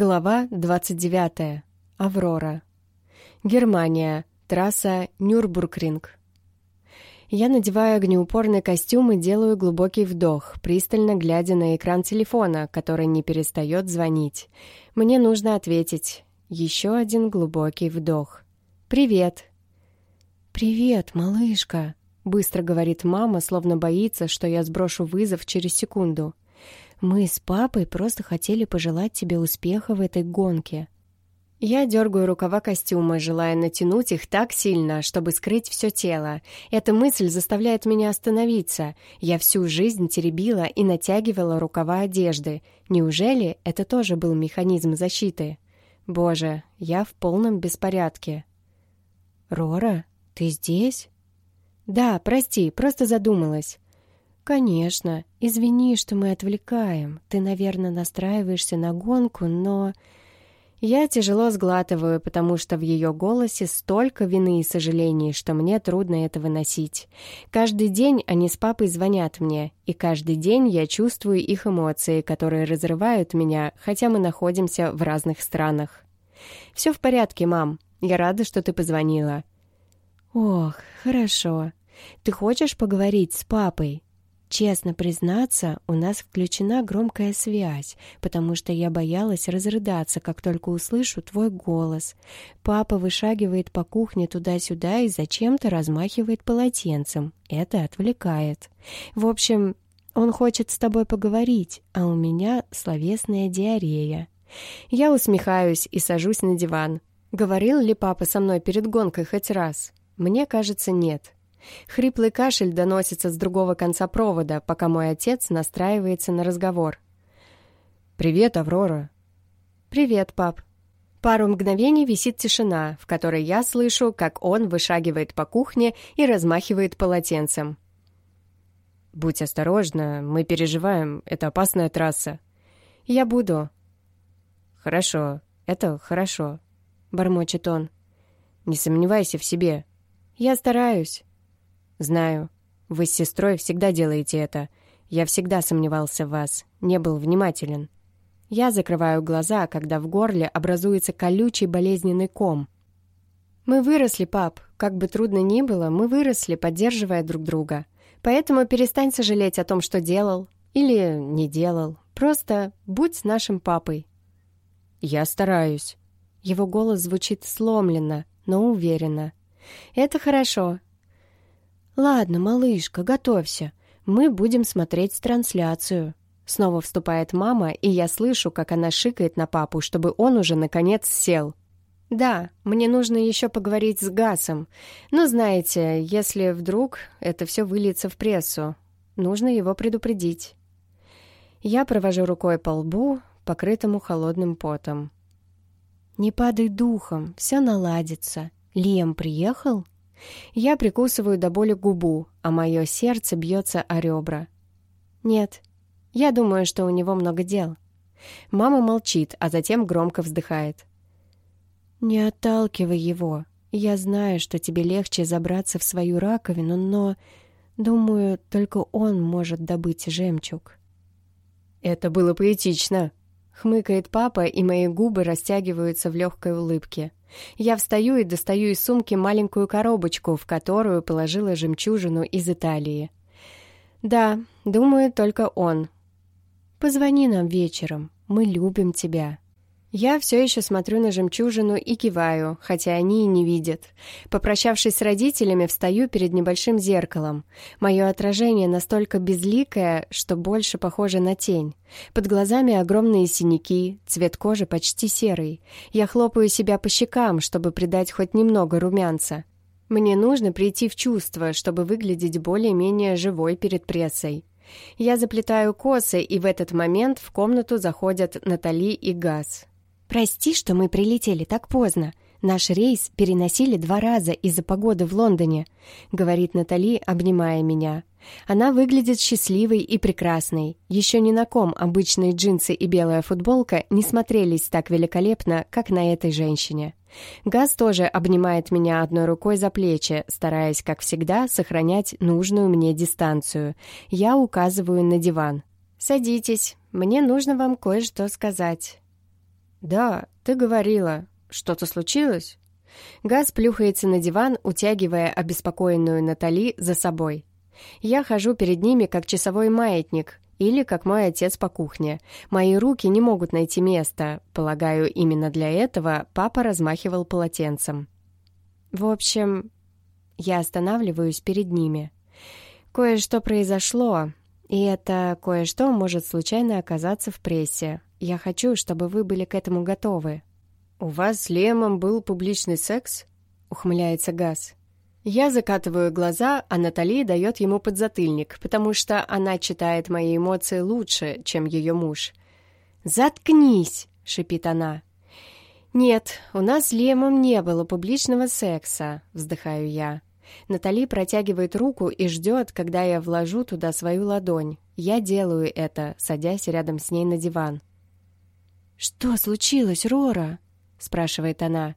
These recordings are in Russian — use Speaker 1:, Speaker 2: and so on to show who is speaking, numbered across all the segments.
Speaker 1: Глава 29. Аврора. Германия. Трасса Нюрбургринг. Я надеваю огнеупорный костюм и делаю глубокий вдох, пристально глядя на экран телефона, который не перестает звонить. Мне нужно ответить. Еще один глубокий вдох. «Привет». «Привет, малышка», — быстро говорит мама, словно боится, что я сброшу вызов через секунду. Мы с папой просто хотели пожелать тебе успеха в этой гонке». Я дергаю рукава костюма, желая натянуть их так сильно, чтобы скрыть все тело. Эта мысль заставляет меня остановиться. Я всю жизнь теребила и натягивала рукава одежды. Неужели это тоже был механизм защиты? Боже, я в полном беспорядке. «Рора, ты здесь?» «Да, прости, просто задумалась». «Конечно. Извини, что мы отвлекаем. Ты, наверное, настраиваешься на гонку, но...» Я тяжело сглатываю, потому что в ее голосе столько вины и сожалений, что мне трудно это выносить. Каждый день они с папой звонят мне, и каждый день я чувствую их эмоции, которые разрывают меня, хотя мы находимся в разных странах. «Все в порядке, мам. Я рада, что ты позвонила». «Ох, хорошо. Ты хочешь поговорить с папой?» Честно признаться, у нас включена громкая связь, потому что я боялась разрыдаться, как только услышу твой голос. Папа вышагивает по кухне туда-сюда и зачем-то размахивает полотенцем. Это отвлекает. В общем, он хочет с тобой поговорить, а у меня словесная диарея. Я усмехаюсь и сажусь на диван. Говорил ли папа со мной перед гонкой хоть раз? Мне кажется, нет. Хриплый кашель доносится с другого конца провода, пока мой отец настраивается на разговор. «Привет, Аврора». «Привет, пап». Пару мгновений висит тишина, в которой я слышу, как он вышагивает по кухне и размахивает полотенцем. «Будь осторожна, мы переживаем, это опасная трасса». «Я буду». «Хорошо, это хорошо», — бормочет он. «Не сомневайся в себе». «Я стараюсь». «Знаю. Вы с сестрой всегда делаете это. Я всегда сомневался в вас, не был внимателен». Я закрываю глаза, когда в горле образуется колючий болезненный ком. «Мы выросли, пап. Как бы трудно ни было, мы выросли, поддерживая друг друга. Поэтому перестань сожалеть о том, что делал. Или не делал. Просто будь нашим папой». «Я стараюсь». Его голос звучит сломленно, но уверенно. «Это хорошо. «Ладно, малышка, готовься. Мы будем смотреть трансляцию». Снова вступает мама, и я слышу, как она шикает на папу, чтобы он уже наконец сел. «Да, мне нужно еще поговорить с Гасом. Но знаете, если вдруг это все выльется в прессу, нужно его предупредить». Я провожу рукой по лбу, покрытому холодным потом. «Не падай духом, все наладится. Лиам приехал?» Я прикусываю до боли губу, а мое сердце бьется о ребра. Нет, я думаю, что у него много дел. Мама молчит, а затем громко вздыхает. «Не отталкивай его. Я знаю, что тебе легче забраться в свою раковину, но, думаю, только он может добыть жемчуг». «Это было поэтично», — хмыкает папа, и мои губы растягиваются в легкой улыбке. Я встаю и достаю из сумки маленькую коробочку, в которую положила жемчужину из Италии. «Да, думаю, только он. Позвони нам вечером, мы любим тебя». Я все еще смотрю на жемчужину и киваю, хотя они и не видят. Попрощавшись с родителями, встаю перед небольшим зеркалом. Мое отражение настолько безликое, что больше похоже на тень. Под глазами огромные синяки, цвет кожи почти серый. Я хлопаю себя по щекам, чтобы придать хоть немного румянца. Мне нужно прийти в чувство, чтобы выглядеть более-менее живой перед прессой. Я заплетаю косы, и в этот момент в комнату заходят Натали и Газ. «Прости, что мы прилетели так поздно. Наш рейс переносили два раза из-за погоды в Лондоне», — говорит Натали, обнимая меня. Она выглядит счастливой и прекрасной. Еще ни на ком обычные джинсы и белая футболка не смотрелись так великолепно, как на этой женщине. Газ тоже обнимает меня одной рукой за плечи, стараясь, как всегда, сохранять нужную мне дистанцию. Я указываю на диван. «Садитесь, мне нужно вам кое-что сказать». «Да, ты говорила. Что-то случилось?» Газ плюхается на диван, утягивая обеспокоенную Натали за собой. Я хожу перед ними, как часовой маятник, или как мой отец по кухне. Мои руки не могут найти места. Полагаю, именно для этого папа размахивал полотенцем. В общем, я останавливаюсь перед ними. Кое-что произошло, и это кое-что может случайно оказаться в прессе. Я хочу, чтобы вы были к этому готовы. «У вас с Лемом был публичный секс?» — ухмыляется Газ. Я закатываю глаза, а Натали дает ему подзатыльник, потому что она читает мои эмоции лучше, чем ее муж. «Заткнись!» — шипит она. «Нет, у нас с Лемом не было публичного секса», — вздыхаю я. Натали протягивает руку и ждет, когда я вложу туда свою ладонь. Я делаю это, садясь рядом с ней на диван. «Что случилось, Рора?» — спрашивает она.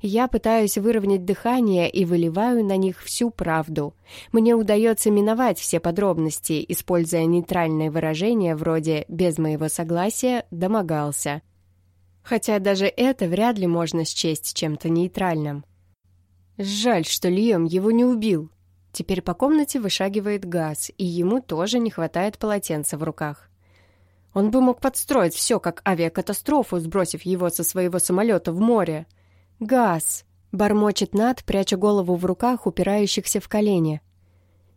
Speaker 1: Я пытаюсь выровнять дыхание и выливаю на них всю правду. Мне удается миновать все подробности, используя нейтральные выражения вроде «без моего согласия домогался». Хотя даже это вряд ли можно счесть чем-то нейтральным. Жаль, что Лиам его не убил. Теперь по комнате вышагивает газ, и ему тоже не хватает полотенца в руках. Он бы мог подстроить все, как авиакатастрофу, сбросив его со своего самолета в море. «Газ!» — бормочет Над, пряча голову в руках, упирающихся в колени.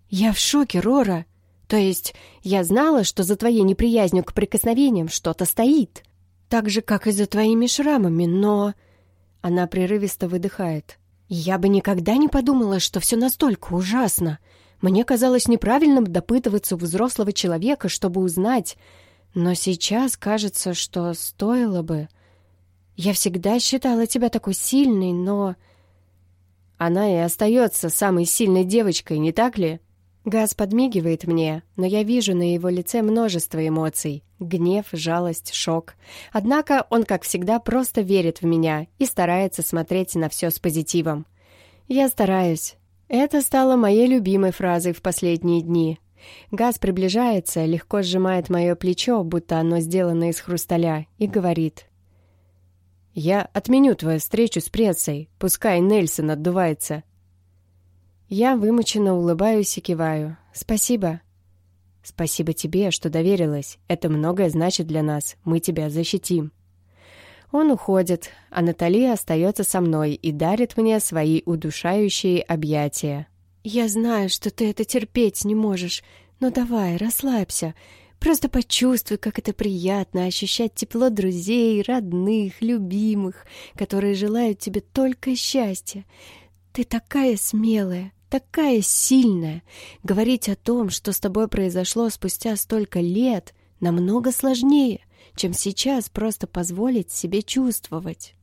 Speaker 1: «Я в шоке, Рора! То есть я знала, что за твоей неприязнью к прикосновениям что-то стоит, так же, как и за твоими шрамами, но...» Она прерывисто выдыхает. «Я бы никогда не подумала, что все настолько ужасно. Мне казалось неправильным допытываться у взрослого человека, чтобы узнать, но сейчас кажется, что стоило бы...» Я всегда считала тебя такой сильной, но... Она и остается самой сильной девочкой, не так ли? Газ подмигивает мне, но я вижу на его лице множество эмоций. Гнев, жалость, шок. Однако он, как всегда, просто верит в меня и старается смотреть на все с позитивом. Я стараюсь. Это стало моей любимой фразой в последние дни. Газ приближается, легко сжимает мое плечо, будто оно сделано из хрусталя, и говорит. «Я отменю твою встречу с прессой, пускай Нельсон отдувается». Я вымученно улыбаюсь и киваю. «Спасибо». «Спасибо тебе, что доверилась. Это многое значит для нас. Мы тебя защитим». Он уходит, а Натали остается со мной и дарит мне свои удушающие объятия. «Я знаю, что ты это терпеть не можешь, но давай, расслабься. Просто почувствуй, как это приятно ощущать тепло друзей, родных, любимых, которые желают тебе только счастья. Ты такая смелая, такая сильная. Говорить о том, что с тобой произошло спустя столько лет, намного сложнее, чем сейчас просто позволить себе чувствовать.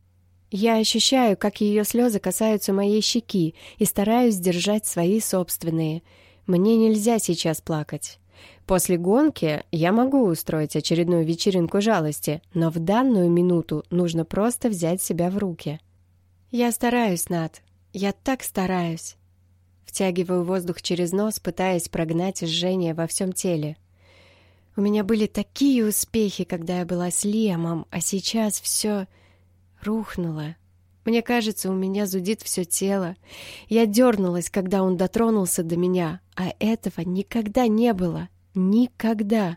Speaker 1: Я ощущаю, как ее слезы касаются моей щеки и стараюсь держать свои собственные. Мне нельзя сейчас плакать. После гонки я могу устроить очередную вечеринку жалости, но в данную минуту нужно просто взять себя в руки. Я стараюсь, Над. Я так стараюсь. Втягиваю воздух через нос, пытаясь прогнать жжение во всем теле. У меня были такие успехи, когда я была с Лемом, а сейчас все рухнуло. Мне кажется, у меня зудит все тело. Я дернулась, когда он дотронулся до меня, а этого никогда не было. Никогда.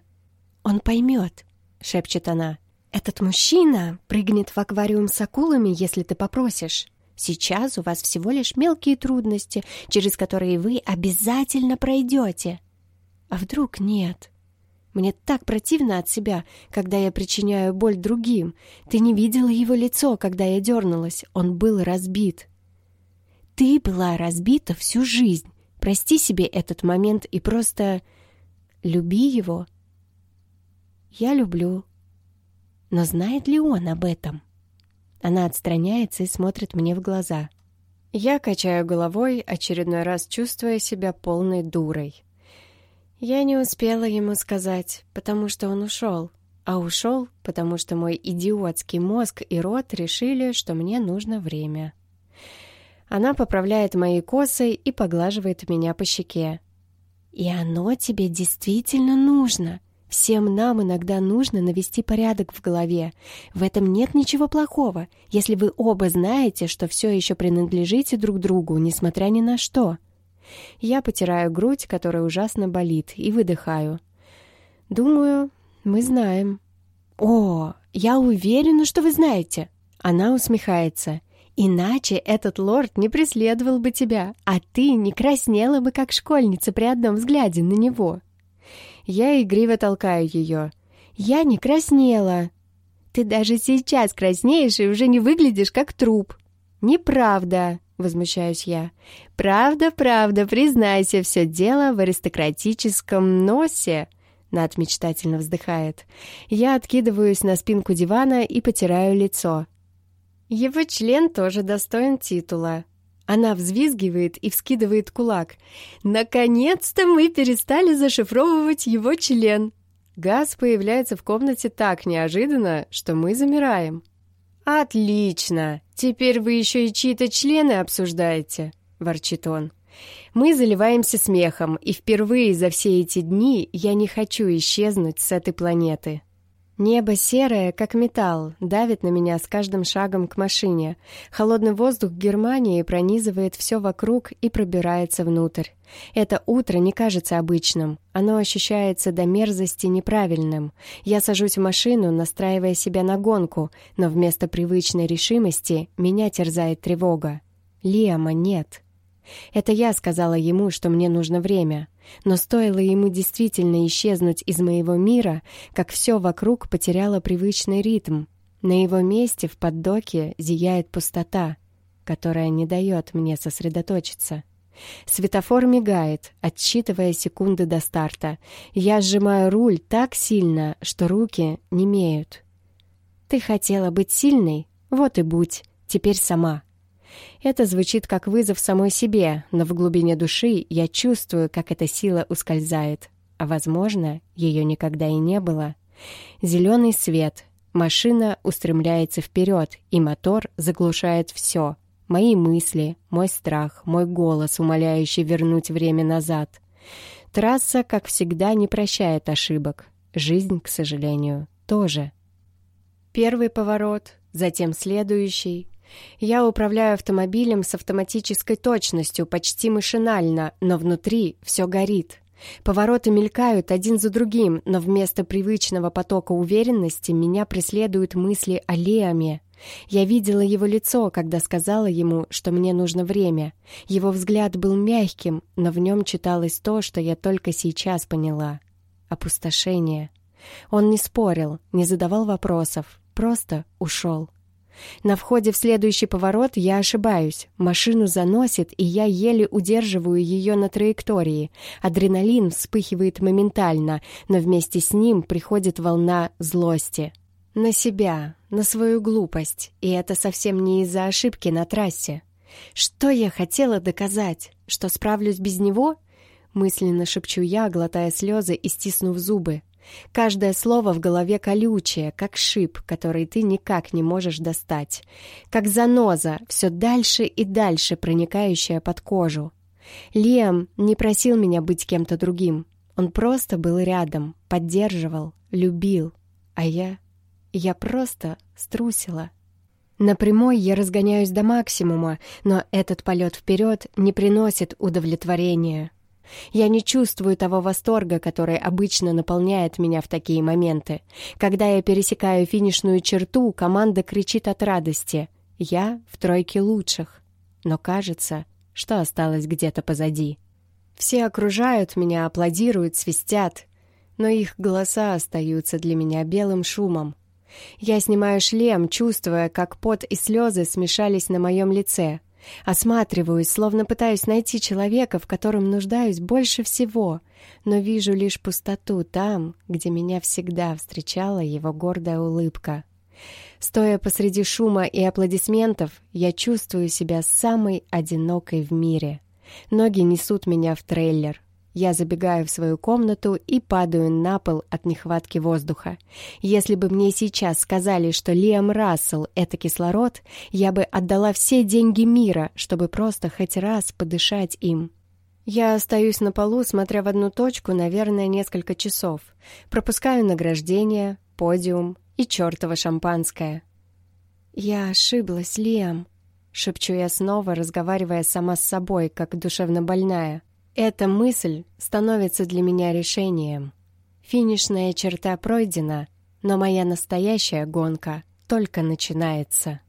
Speaker 1: Он поймет, шепчет она. Этот мужчина прыгнет в аквариум с акулами, если ты попросишь. Сейчас у вас всего лишь мелкие трудности, через которые вы обязательно пройдете. А вдруг нет? Мне так противно от себя, когда я причиняю боль другим. Ты не видела его лицо, когда я дернулась. Он был разбит. Ты была разбита всю жизнь. Прости себе этот момент и просто Люби его. Я люблю. Но знает ли он об этом? Она отстраняется и смотрит мне в глаза. Я качаю головой, очередной раз чувствуя себя полной дурой. Я не успела ему сказать, потому что он ушел. А ушел, потому что мой идиотский мозг и рот решили, что мне нужно время. Она поправляет мои косы и поглаживает меня по щеке. И оно тебе действительно нужно. Всем нам иногда нужно навести порядок в голове. В этом нет ничего плохого, если вы оба знаете, что все еще принадлежите друг другу, несмотря ни на что. Я потираю грудь, которая ужасно болит, и выдыхаю. Думаю, мы знаем. О, я уверена, что вы знаете. Она усмехается. Иначе этот лорд не преследовал бы тебя, а ты не краснела бы, как школьница при одном взгляде на него. Я игриво толкаю ее. «Я не краснела!» «Ты даже сейчас краснеешь и уже не выглядишь как труп!» «Неправда!» — возмущаюсь я. «Правда, правда, признайся, все дело в аристократическом носе!» Над мечтательно вздыхает. Я откидываюсь на спинку дивана и потираю лицо. Его член тоже достоин титула. Она взвизгивает и вскидывает кулак. «Наконец-то мы перестали зашифровывать его член!» Газ появляется в комнате так неожиданно, что мы замираем. «Отлично! Теперь вы еще и чьи-то члены обсуждаете!» — ворчит он. Мы заливаемся смехом, и впервые за все эти дни я не хочу исчезнуть с этой планеты. Небо серое, как металл, давит на меня с каждым шагом к машине. Холодный воздух Германии пронизывает все вокруг и пробирается внутрь. Это утро не кажется обычным. Оно ощущается до мерзости неправильным. Я сажусь в машину, настраивая себя на гонку, но вместо привычной решимости меня терзает тревога. Лиама нет. Это я сказала ему, что мне нужно время. Но стоило ему действительно исчезнуть из моего мира, как все вокруг потеряло привычный ритм. На его месте в поддоке зияет пустота, которая не дает мне сосредоточиться. Светофор мигает, отсчитывая секунды до старта. Я сжимаю руль так сильно, что руки немеют. «Ты хотела быть сильной? Вот и будь. Теперь сама». Это звучит как вызов самой себе, но в глубине души я чувствую, как эта сила ускользает. А, возможно, ее никогда и не было. Зеленый свет. Машина устремляется вперед, и мотор заглушает все. Мои мысли, мой страх, мой голос, умоляющий вернуть время назад. Трасса, как всегда, не прощает ошибок. Жизнь, к сожалению, тоже. Первый поворот, затем следующий, я управляю автомобилем с автоматической точностью, почти машинально, но внутри все горит. Повороты мелькают один за другим, но вместо привычного потока уверенности меня преследуют мысли о Леоме. Я видела его лицо, когда сказала ему, что мне нужно время. Его взгляд был мягким, но в нем читалось то, что я только сейчас поняла. Опустошение. Он не спорил, не задавал вопросов, просто ушел. На входе в следующий поворот я ошибаюсь. Машину заносит, и я еле удерживаю ее на траектории. Адреналин вспыхивает моментально, но вместе с ним приходит волна злости. На себя, на свою глупость. И это совсем не из-за ошибки на трассе. Что я хотела доказать? Что справлюсь без него? Мысленно шепчу я, глотая слезы и стиснув зубы. Каждое слово в голове колючее, как шип, который ты никак не можешь достать. Как заноза, все дальше и дальше проникающая под кожу. Лиам не просил меня быть кем-то другим. Он просто был рядом, поддерживал, любил. А я... я просто струсила. На прямой я разгоняюсь до максимума, но этот полет вперед не приносит удовлетворения. Я не чувствую того восторга, который обычно наполняет меня в такие моменты. Когда я пересекаю финишную черту, команда кричит от радости. Я в тройке лучших. Но кажется, что осталось где-то позади. Все окружают меня, аплодируют, свистят, но их голоса остаются для меня белым шумом. Я снимаю шлем, чувствуя, как пот и слезы смешались на моем лице — Осматриваюсь, словно пытаюсь найти человека, в котором нуждаюсь больше всего, но вижу лишь пустоту там, где меня всегда встречала его гордая улыбка. Стоя посреди шума и аплодисментов, я чувствую себя самой одинокой в мире. Ноги несут меня в трейлер. Я забегаю в свою комнату и падаю на пол от нехватки воздуха. Если бы мне сейчас сказали, что Лиам Рассел — это кислород, я бы отдала все деньги мира, чтобы просто хоть раз подышать им. Я остаюсь на полу, смотря в одну точку, наверное, несколько часов. Пропускаю награждение, подиум и чертово шампанское. «Я ошиблась, Лиам», — шепчу я снова, разговаривая сама с собой, как душевно больная. Эта мысль становится для меня решением. Финишная черта пройдена, но моя настоящая гонка только начинается.